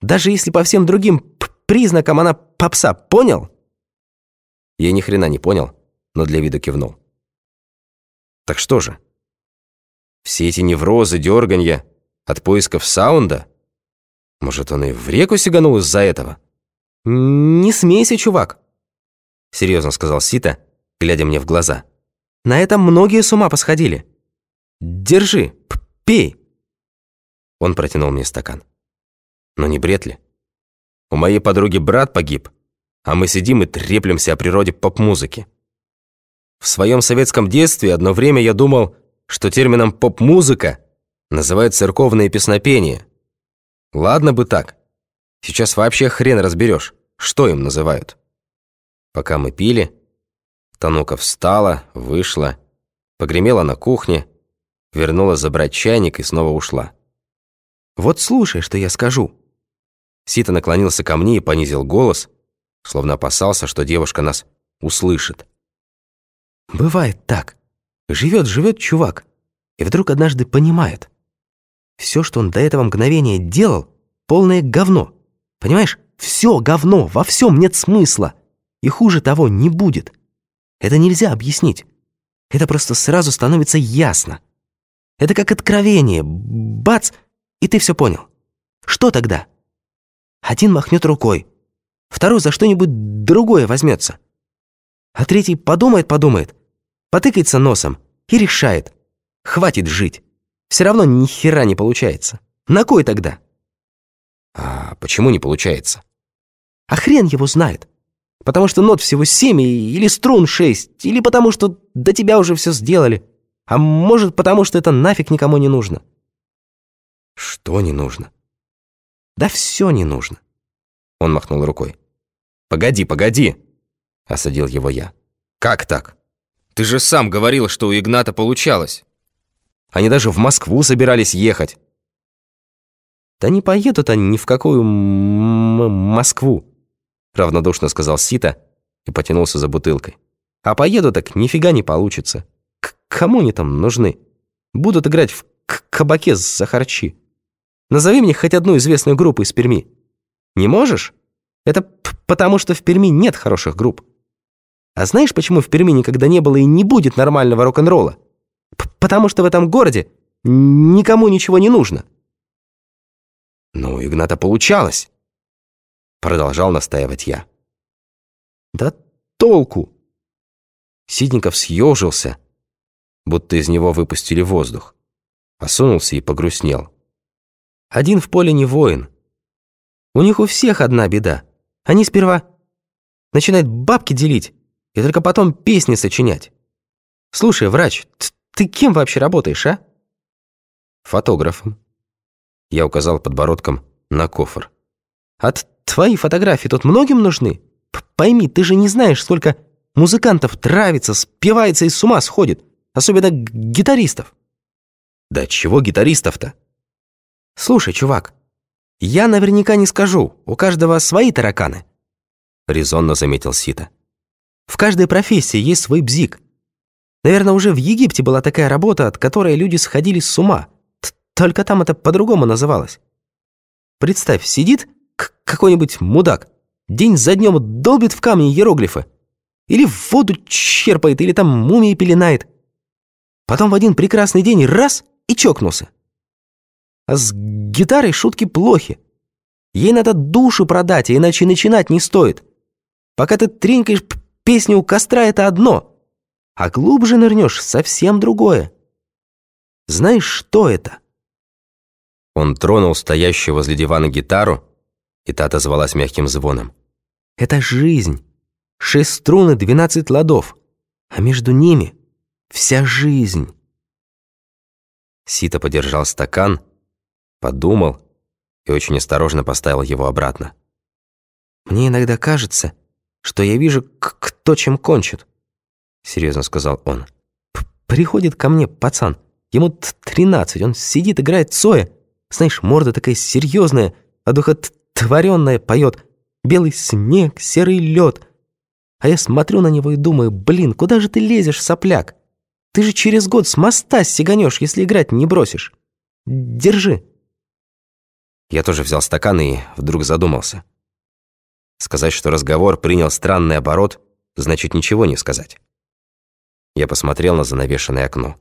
Даже если по всем другим признакам она попса, понял?» Я ни хрена не понял, но для вида кивнул. «Так что же? Все эти неврозы, дерганья от поисков саунда? Может, он и в реку сиганул из-за этого?» «Не смейся, чувак», — серьезно сказал Сита, глядя мне в глаза. «На этом многие с ума посходили. Держи, пей». Он протянул мне стакан. Но не бред ли? У моей подруги брат погиб, а мы сидим и треплемся о природе поп-музыки. В своем советском детстве одно время я думал, что термином «поп-музыка» называют церковное песнопение. Ладно бы так. Сейчас вообще хрен разберешь, что им называют. Пока мы пили, Танука встала, вышла, погремела на кухне, вернулась забрать чайник и снова ушла. «Вот слушай, что я скажу», Сита наклонился ко мне и понизил голос, словно опасался, что девушка нас услышит. «Бывает так. Живет-живет чувак, и вдруг однажды понимает. Все, что он до этого мгновения делал, полное говно. Понимаешь? Все говно, во всем нет смысла. И хуже того не будет. Это нельзя объяснить. Это просто сразу становится ясно. Это как откровение. Бац, и ты все понял. Что тогда?» Один махнет рукой, второй за что-нибудь другое возьмется. А третий подумает-подумает, потыкается носом и решает. Хватит жить. Все равно ни хера не получается. На кой тогда? А почему не получается? А хрен его знает. Потому что нот всего семь или струн шесть, или потому что до тебя уже все сделали. А может, потому что это нафиг никому не нужно. Что не нужно? Да все не нужно. Он махнул рукой. «Погоди, погоди!» Осадил его я. «Как так? Ты же сам говорил, что у Игната получалось. Они даже в Москву собирались ехать». «Да не поедут они ни в какую Москву», равнодушно сказал Сита и потянулся за бутылкой. «А поеду так нифига не получится. К кому они там нужны? Будут играть в кабаке за харчи. Назови мне хоть одну известную группу из Перми. Не можешь? Это потому, что в Перми нет хороших групп. А знаешь, почему в Перми никогда не было и не будет нормального рок-н-ролла? Потому что в этом городе никому ничего не нужно. Ну, Игната получалось. Продолжал настаивать я. Да толку. Сидников съежился, будто из него выпустили воздух. Осунулся и погрустнел. Один в поле не воин. У них у всех одна беда. Они сперва начинают бабки делить и только потом песни сочинять. Слушай, врач, ты кем вообще работаешь, а? Фотографом. Я указал подбородком на кофр. От твои фотографии тут многим нужны? Пойми, ты же не знаешь, сколько музыкантов травится, спивается и с ума сходит. Особенно гитаристов. Да чего гитаристов-то? «Слушай, чувак, я наверняка не скажу, у каждого свои тараканы», резонно заметил Сита. «В каждой профессии есть свой бзик. Наверное, уже в Египте была такая работа, от которой люди сходили с ума. Только там это по-другому называлось. Представь, сидит какой-нибудь мудак, день за днем долбит в камни иероглифы. Или в воду черпает, или там мумии пеленает. Потом в один прекрасный день раз и чокнулся. А с гитарой шутки плохи. Ей надо душу продать, а иначе начинать не стоит. Пока ты тренькаешь песню у костра, это одно. А глубже нырнешь, совсем другое. Знаешь, что это?» Он тронул стоящую возле дивана гитару, и та отозвалась мягким звоном. «Это жизнь. Шесть струн и двенадцать ладов. А между ними вся жизнь». Сита подержал стакан, подумал и очень осторожно поставил его обратно. «Мне иногда кажется, что я вижу, кто чем кончит», — серьезно сказал он. «Приходит ко мне пацан, ему тринадцать, он сидит, играет Цоя, знаешь, морда такая серьезная, одухотворенная, поет «Белый снег, серый лед». А я смотрю на него и думаю, блин, куда же ты лезешь, сопляк? Ты же через год с моста сиганешь, если играть не бросишь. Держи». Я тоже взял стакан и вдруг задумался. Сказать, что разговор принял странный оборот, значит ничего не сказать. Я посмотрел на занавешенное окно.